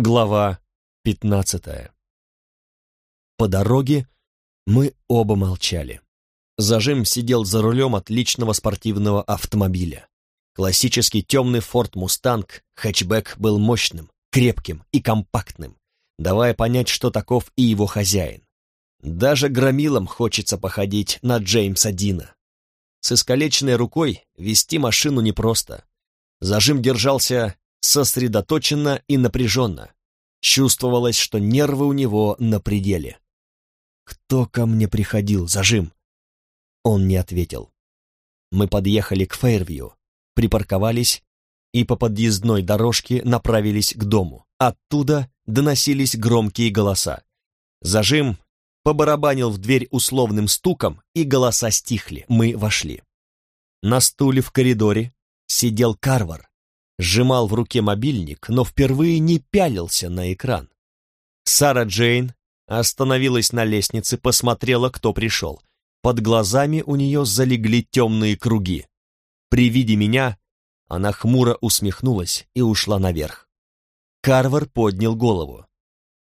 Глава пятнадцатая. По дороге мы оба молчали. Зажим сидел за рулем отличного спортивного автомобиля. Классический темный Ford Mustang хэтчбэк был мощным, крепким и компактным, давая понять, что таков и его хозяин. Даже громилам хочется походить на Джеймса Дина. С искалеченной рукой вести машину непросто. Зажим держался сосредоточенно и напряженно. Чувствовалось, что нервы у него на пределе. «Кто ко мне приходил, зажим?» Он не ответил. Мы подъехали к Фейрвью, припарковались и по подъездной дорожке направились к дому. Оттуда доносились громкие голоса. Зажим побарабанил в дверь условным стуком, и голоса стихли. Мы вошли. На стуле в коридоре сидел Карвар, сжимал в руке мобильник, но впервые не пялился на экран. Сара Джейн остановилась на лестнице, посмотрела, кто пришел. Под глазами у нее залегли темные круги. При виде меня она хмуро усмехнулась и ушла наверх. Карвар поднял голову.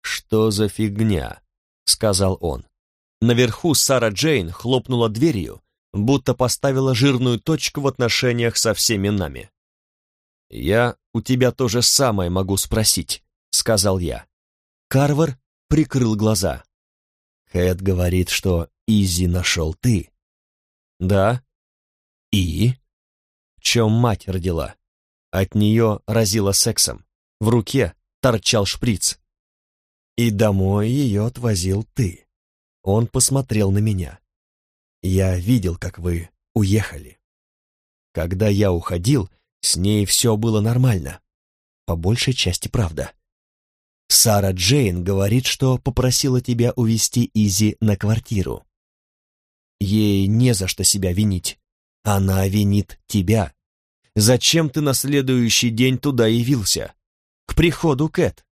«Что за фигня?» — сказал он. Наверху Сара Джейн хлопнула дверью, будто поставила жирную точку в отношениях со всеми нами. «Я у тебя то же самое могу спросить», — сказал я. Карвар прикрыл глаза. Хэт говорит, что Изи нашел ты. Да. И? В чем мать родила? От нее разила сексом. В руке торчал шприц. И домой ее отвозил ты. Он посмотрел на меня. Я видел, как вы уехали. Когда я уходил, с ней все было нормально. По большей части правда. Сара Джейн говорит, что попросила тебя увезти Изи на квартиру. Ей не за что себя винить. Она винит тебя. Зачем ты на следующий день туда явился? К приходу Кэт.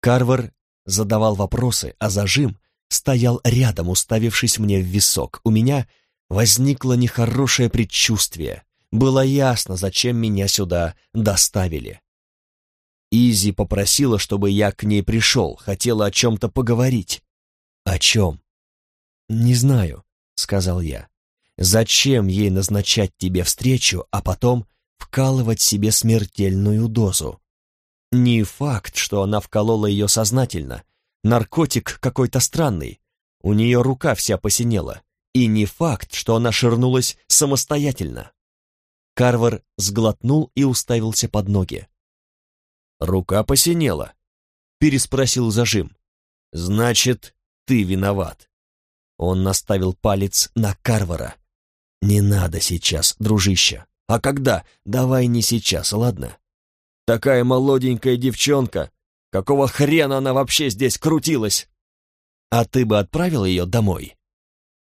Карвар задавал вопросы, а зажим стоял рядом, уставившись мне в висок. У меня возникло нехорошее предчувствие. Было ясно, зачем меня сюда доставили. Изи попросила, чтобы я к ней пришел, хотела о чем-то поговорить. О чем? Не знаю, сказал я. Зачем ей назначать тебе встречу, а потом вкалывать себе смертельную дозу? Не факт, что она вколола ее сознательно. Наркотик какой-то странный. У нее рука вся посинела. И не факт, что она ширнулась самостоятельно. Карвар сглотнул и уставился под ноги. «Рука посинела», — переспросил зажим. «Значит, ты виноват». Он наставил палец на Карвара. «Не надо сейчас, дружище. А когда? Давай не сейчас, ладно? Такая молоденькая девчонка. Какого хрена она вообще здесь крутилась? А ты бы отправил ее домой?»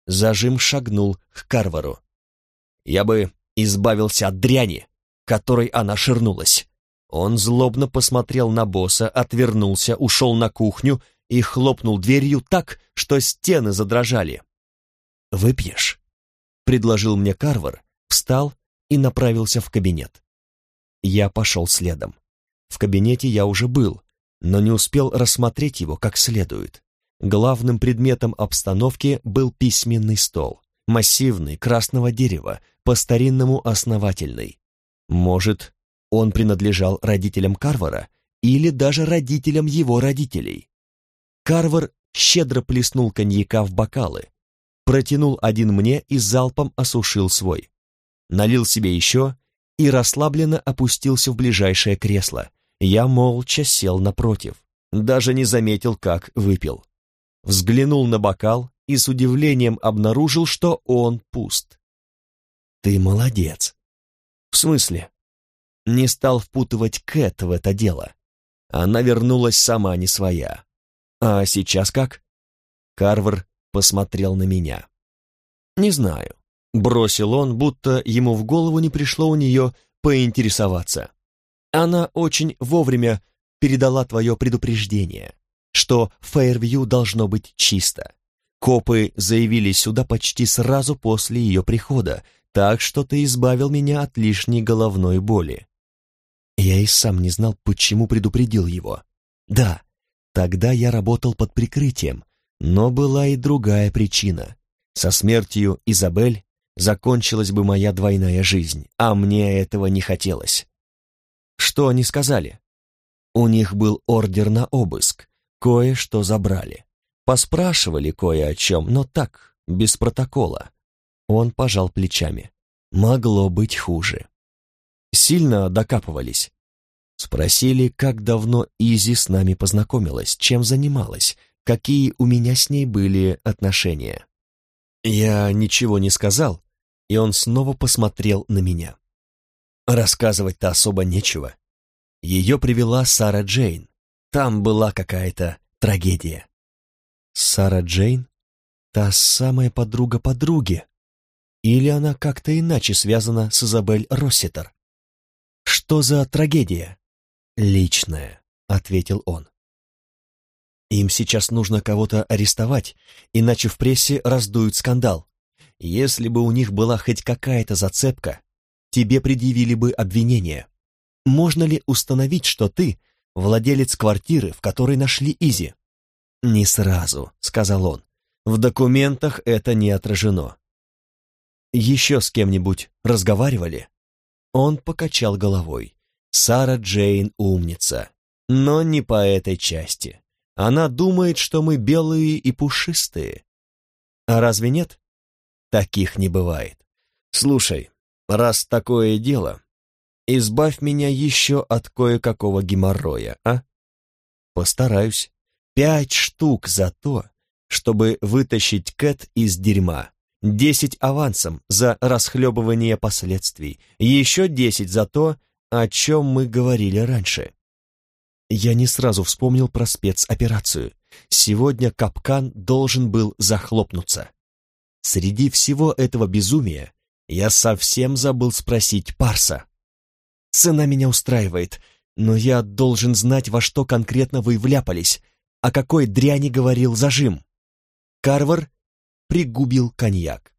Зажим шагнул к Карвару. «Я бы избавился от дряни, которой она ширнулась. Он злобно посмотрел на босса, отвернулся, ушел на кухню и хлопнул дверью так, что стены задрожали. «Выпьешь?» — предложил мне Карвар, встал и направился в кабинет. Я пошел следом. В кабинете я уже был, но не успел рассмотреть его как следует. Главным предметом обстановки был письменный стол, массивный, красного дерева, по-старинному основательный. Может, он принадлежал родителям Карвара или даже родителям его родителей. Карвар щедро плеснул коньяка в бокалы, протянул один мне и залпом осушил свой. Налил себе еще и расслабленно опустился в ближайшее кресло. Я молча сел напротив, даже не заметил, как выпил. Взглянул на бокал и с удивлением обнаружил, что он пуст. «Ты молодец». «В смысле?» Не стал впутывать Кэт в это дело. Она вернулась сама не своя. «А сейчас как?» Карвер посмотрел на меня. «Не знаю», — бросил он, будто ему в голову не пришло у нее поинтересоваться. «Она очень вовремя передала твое предупреждение, что Фейервью должно быть чисто. Копы заявились сюда почти сразу после ее прихода, так что ты избавил меня от лишней головной боли. Я и сам не знал, почему предупредил его. Да, тогда я работал под прикрытием, но была и другая причина. Со смертью Изабель закончилась бы моя двойная жизнь, а мне этого не хотелось. Что они сказали? У них был ордер на обыск, кое-что забрали. Поспрашивали кое о чем, но так, без протокола. Он пожал плечами. Могло быть хуже. Сильно докапывались. Спросили, как давно Изи с нами познакомилась, чем занималась, какие у меня с ней были отношения. Я ничего не сказал, и он снова посмотрел на меня. Рассказывать-то особо нечего. Ее привела Сара Джейн. Там была какая-то трагедия. Сара Джейн? Та самая подруга подруги? Или она как-то иначе связана с Изабель Росситер? Что за трагедия? Личная, ответил он. Им сейчас нужно кого-то арестовать, иначе в прессе раздуют скандал. Если бы у них была хоть какая-то зацепка, тебе предъявили бы обвинение. Можно ли установить, что ты владелец квартиры, в которой нашли Изи? Не сразу, сказал он. В документах это не отражено. Еще с кем-нибудь разговаривали? Он покачал головой. Сара Джейн умница, но не по этой части. Она думает, что мы белые и пушистые. А разве нет? Таких не бывает. Слушай, раз такое дело, избавь меня еще от кое-какого геморроя, а? Постараюсь. Пять штук за то, чтобы вытащить Кэт из дерьма. Десять авансом за расхлебывание последствий. Еще десять за то, о чем мы говорили раньше. Я не сразу вспомнил про спецоперацию. Сегодня капкан должен был захлопнуться. Среди всего этого безумия я совсем забыл спросить Парса. Цена меня устраивает, но я должен знать, во что конкретно вы вляпались, о какой дряни говорил зажим. Карвар пригубил коньяк.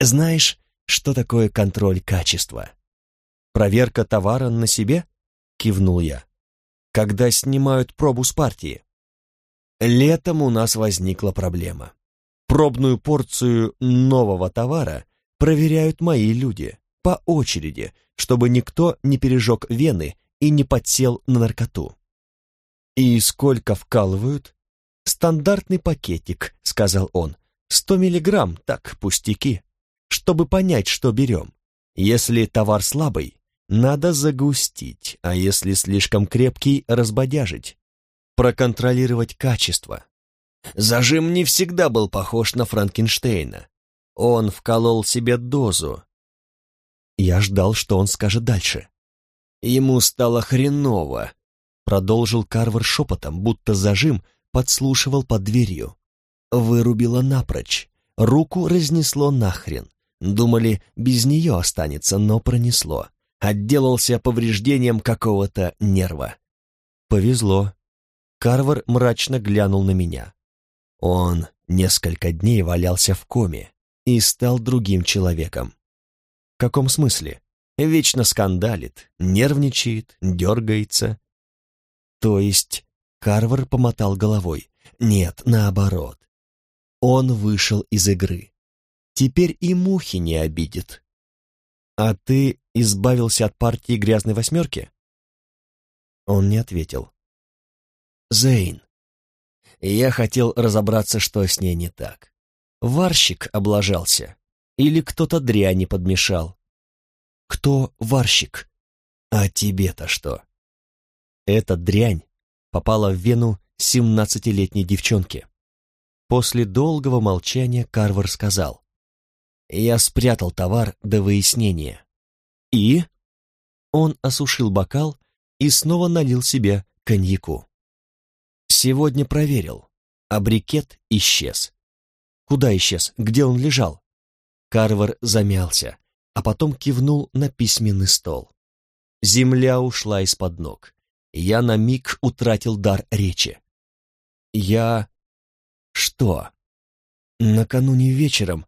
Знаешь, что такое контроль качества? Проверка товара на себе? Кивнул я когда снимают пробу с партии. Летом у нас возникла проблема. Пробную порцию нового товара проверяют мои люди по очереди, чтобы никто не пережег вены и не подсел на наркоту. «И сколько вкалывают?» «Стандартный пакетик», — сказал он. «Сто миллиграмм, так, пустяки. Чтобы понять, что берем. Если товар слабый, надо загустить, а если слишком крепкий, разбодяжить. Проконтролировать качество. Зажим не всегда был похож на Франкенштейна. Он вколол себе дозу. Я ждал, что он скажет дальше. Ему стало хреново, продолжил Карвер шепотом, будто зажим подслушивал под дверью. Вырубило напрочь, руку разнесло нахрен. Думали, без нее останется, но пронесло отделался повреждением какого-то нерва. Повезло. Карвар мрачно глянул на меня. Он несколько дней валялся в коме и стал другим человеком. В каком смысле? Вечно скандалит, нервничает, дергается. То есть Карвар помотал головой. Нет, наоборот. Он вышел из игры. Теперь и мухи не обидит. А ты избавился от партии грязной восьмерки? Он не ответил. Зейн. Я хотел разобраться, что с ней не так. Варщик облажался. Или кто-то дряни подмешал. Кто варщик? А тебе-то что? Эта дрянь попала в вену семнадцатилетней девчонки. После долгого молчания Карвар сказал. Я спрятал товар до выяснения. И? Он осушил бокал и снова налил себе коньяку. Сегодня проверил, а брикет исчез. Куда исчез? Где он лежал? Карвар замялся, а потом кивнул на письменный стол. Земля ушла из-под ног. Я на миг утратил дар речи. Я... Что? Накануне вечером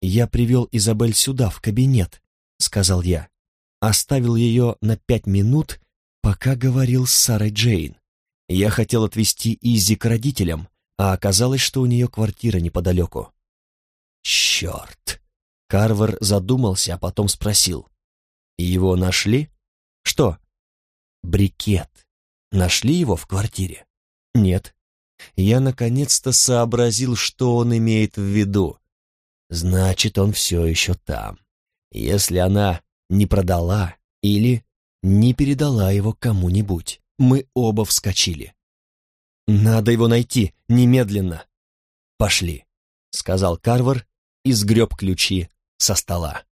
я привел Изабель сюда, в кабинет, сказал я оставил ее на пять минут Пока говорил с Сарой Джейн. Я хотел отвезти Изи к родителям, а оказалось, что у нее квартира неподалеку. Черт! Карвер задумался, а потом спросил. Его нашли? Что? Брикет. Нашли его в квартире? Нет. Я наконец-то сообразил, что он имеет в виду. Значит, он все еще там. Если она не продала или не передала его кому-нибудь, мы оба вскочили. «Надо его найти, немедленно!» «Пошли», — сказал Карвар и сгреб ключи со стола.